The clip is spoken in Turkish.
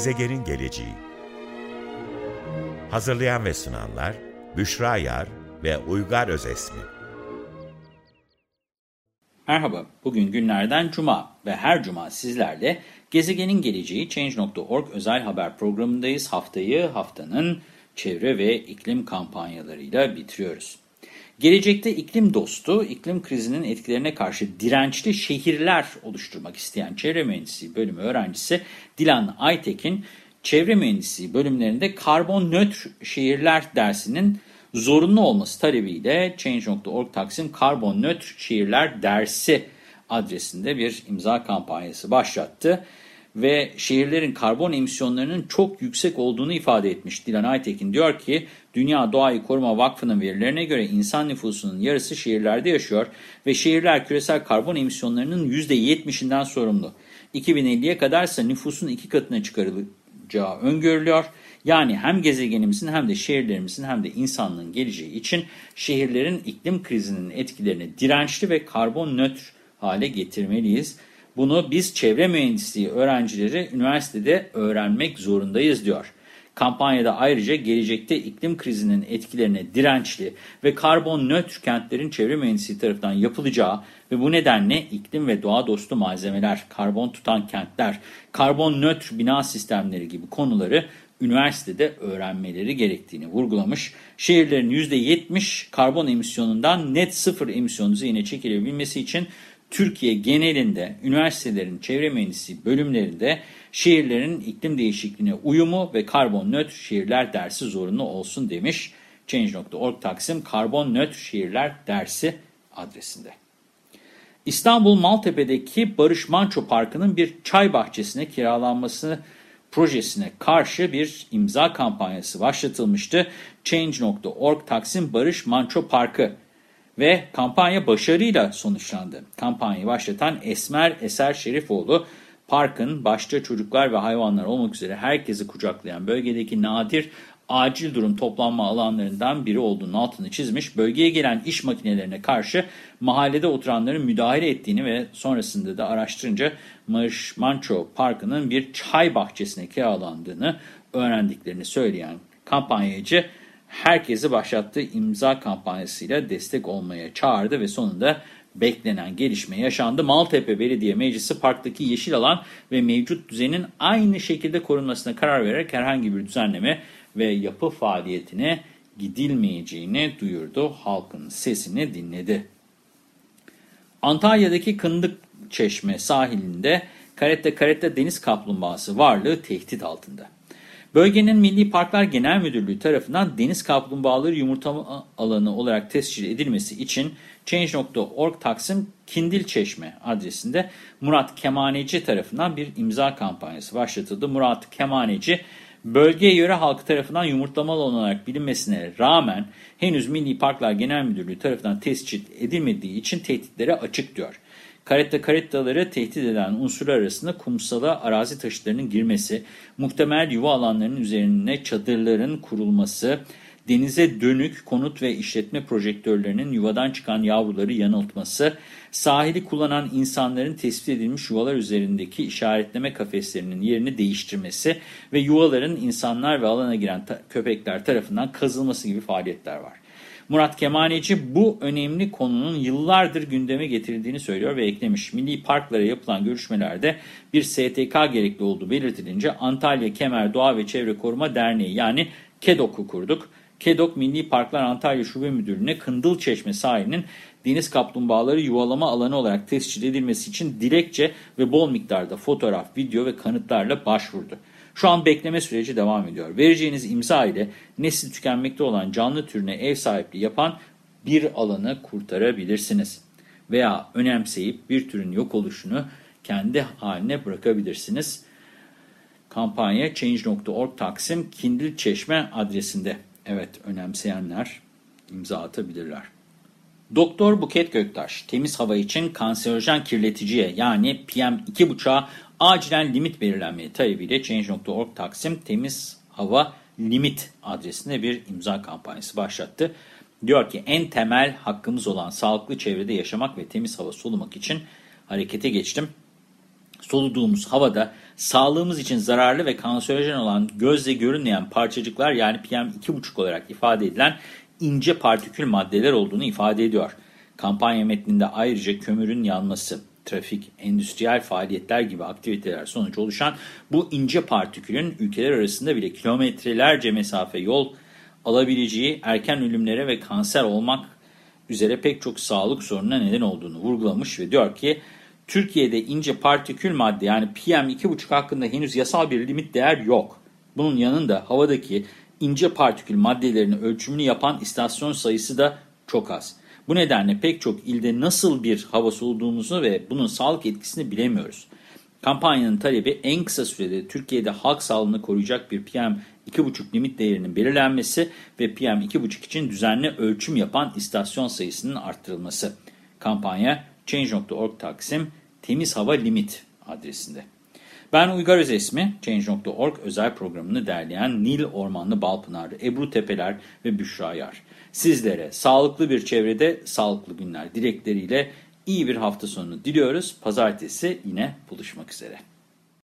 Gezegenin geleceği Hazırlayan ve sunanlar Büşra Yar ve Uygar Özesmi Merhaba, bugün günlerden cuma ve her cuma sizlerle Gezegenin Geleceği Change.org özel haber programındayız. Haftayı haftanın çevre ve iklim kampanyalarıyla bitiriyoruz. Gelecekte iklim dostu, iklim krizinin etkilerine karşı dirençli şehirler oluşturmak isteyen çevre mühendisliği bölümü öğrencisi Dilan Aytekin, çevre mühendisliği bölümlerinde karbon nötr şehirler dersinin zorunlu olması talebiyle Change.org Taksim Karbon Nötr Şehirler Dersi adresinde bir imza kampanyası başlattı ve şehirlerin karbon emisyonlarının çok yüksek olduğunu ifade etmiş. Dilan Aytekin diyor ki, Dünya Doğayı Koruma Vakfı'nın verilerine göre insan nüfusunun yarısı şehirlerde yaşıyor ve şehirler küresel karbon emisyonlarının %70'inden sorumlu. 2050'ye kadarsa nüfusun iki katına çıkarılacağı öngörülüyor. Yani hem gezegenimizin hem de şehirlerimizin hem de insanlığın geleceği için şehirlerin iklim krizinin etkilerine dirençli ve karbon nötr hale getirmeliyiz. Bunu biz çevre mühendisliği öğrencileri üniversitede öğrenmek zorundayız diyor. Kampanyada ayrıca gelecekte iklim krizinin etkilerine dirençli ve karbon nötr kentlerin çevre mühendisliği tarafından yapılacağı ve bu nedenle iklim ve doğa dostu malzemeler, karbon tutan kentler, karbon nötr bina sistemleri gibi konuları üniversitede öğrenmeleri gerektiğini vurgulamış. Şehirlerin %70 karbon emisyonundan net sıfır emisyonu düzeyine çekilebilmesi için Türkiye genelinde üniversitelerin çevre mühendisliği bölümlerinde şehirlerin iklim değişikliğine uyumu ve karbon nötr şehirler dersi zorunlu olsun demiş. Change.org Taksim Karbon Nötr Şehirler Dersi adresinde. İstanbul Maltepe'deki Barış Manço Parkı'nın bir çay bahçesine kiralanması projesine karşı bir imza kampanyası başlatılmıştı. Change.org Taksim Barış Manço Parkı ve kampanya başarıyla sonuçlandı. Kampanyayı başlatan Esmer Eser Şerifoğlu, parkın başta çocuklar ve hayvanlar olmak üzere herkesi kucaklayan bölgedeki nadir acil durum toplanma alanlarından biri olduğunu altını çizmiş. Bölgeye gelen iş makinelerine karşı mahallede oturanların müdahale ettiğini ve sonrasında da araştırınca Marş Manço Parkı'nın bir çay bahçesine kiralandığını öğrendiklerini söyleyen kampanyacı herkesi başlattığı imza kampanyasıyla destek olmaya çağırdı ve sonunda beklenen gelişme yaşandı. Maltepe Belediye Meclisi parktaki yeşil alan ve mevcut düzenin aynı şekilde korunmasına karar vererek herhangi bir düzenleme ve yapı faaliyetine gidilmeyeceğini duyurdu. Halkın sesini dinledi. Antalya'daki Kındık Çeşme sahilinde karette karette deniz kaplumbağası varlığı tehdit altında. Bölgenin Milli Parklar Genel Müdürlüğü tarafından deniz kaplumbağaları yumurtlama alanı olarak tescil edilmesi için Change.org Taksim Kindil Çeşme adresinde Murat Kemaneci tarafından bir imza kampanyası başlatıldı. Murat Kemaneci, bölgeye yöre halkı tarafından yumurtlamalı olarak bilinmesine rağmen henüz Milli Parklar Genel Müdürlüğü tarafından tescil edilmediği için tehditlere açık diyor. Karetta karettaları tehdit eden unsurlar arasında kumsala arazi taşıtlarının girmesi, muhtemel yuva alanlarının üzerine çadırların kurulması, denize dönük konut ve işletme projektörlerinin yuvadan çıkan yavruları yanıltması, sahili kullanan insanların tespit edilmiş yuvalar üzerindeki işaretleme kafeslerinin yerini değiştirmesi ve yuvaların insanlar ve alana giren ta köpekler tarafından kazılması gibi faaliyetler var. Murat Kemaneci bu önemli konunun yıllardır gündeme getirildiğini söylüyor ve eklemiş. Milli parklara yapılan görüşmelerde bir STK gerekli olduğu belirtilince Antalya Kemer Doğa ve Çevre Koruma Derneği yani KEDOK'u kurduk. KEDOK Milli Parklar Antalya Şube Müdürlüğü'ne Kındıl Çeşme sahilinin deniz kaplumbağaları yuvalama alanı olarak tescil edilmesi için dilekçe ve bol miktarda fotoğraf, video ve kanıtlarla başvurdu. Şu an bekleme süreci devam ediyor. Vereceğiniz imza ile nesli tükenmekte olan canlı türüne ev sahipliği yapan bir alanı kurtarabilirsiniz. Veya önemseyip bir türün yok oluşunu kendi haline bırakabilirsiniz. Kampanya Change.org Taksim Kindil Çeşme adresinde. Evet önemseyenler imza atabilirler. Doktor Buket Göktaş, temiz hava için kanserojen kirleticiye yani PM2.5'a acilen limit belirlenmeye talebiyle Change.org Taksim Temiz Hava Limit adresinde bir imza kampanyası başlattı. Diyor ki en temel hakkımız olan sağlıklı çevrede yaşamak ve temiz hava solumak için harekete geçtim. Soluduğumuz havada sağlığımız için zararlı ve kanserojen olan gözle görünmeyen parçacıklar yani PM2,5 olarak ifade edilen ince partikül maddeler olduğunu ifade ediyor. Kampanya metninde ayrıca kömürün yanması, trafik, endüstriyel faaliyetler gibi aktiviteler sonucu oluşan bu ince partikülün ülkeler arasında bile kilometrelerce mesafe yol alabileceği erken ölümlere ve kanser olmak üzere pek çok sağlık sorununa neden olduğunu vurgulamış ve diyor ki Türkiye'de ince partikül madde yani PM2,5 hakkında henüz yasal bir limit değer yok. Bunun yanında havadaki ince partikül maddelerinin ölçümünü yapan istasyon sayısı da çok az. Bu nedenle pek çok ilde nasıl bir hava soluduğumuzu ve bunun sağlık etkisini bilemiyoruz. Kampanyanın talebi en kısa sürede Türkiye'de halk sağlığını koruyacak bir PM2,5 limit değerinin belirlenmesi ve PM2,5 için düzenli ölçüm yapan istasyon sayısının arttırılması. Kampanya Change.org Taksim Temiz Hava Limit adresinde. Ben Uygar Özesmi, Change.org özel programını derleyen Nil Ormanlı Balpınarlı, Ebru Tepeler ve Büşra Yar. Sizlere sağlıklı bir çevrede sağlıklı günler dilekleriyle iyi bir hafta sonu diliyoruz. Pazartesi yine buluşmak üzere.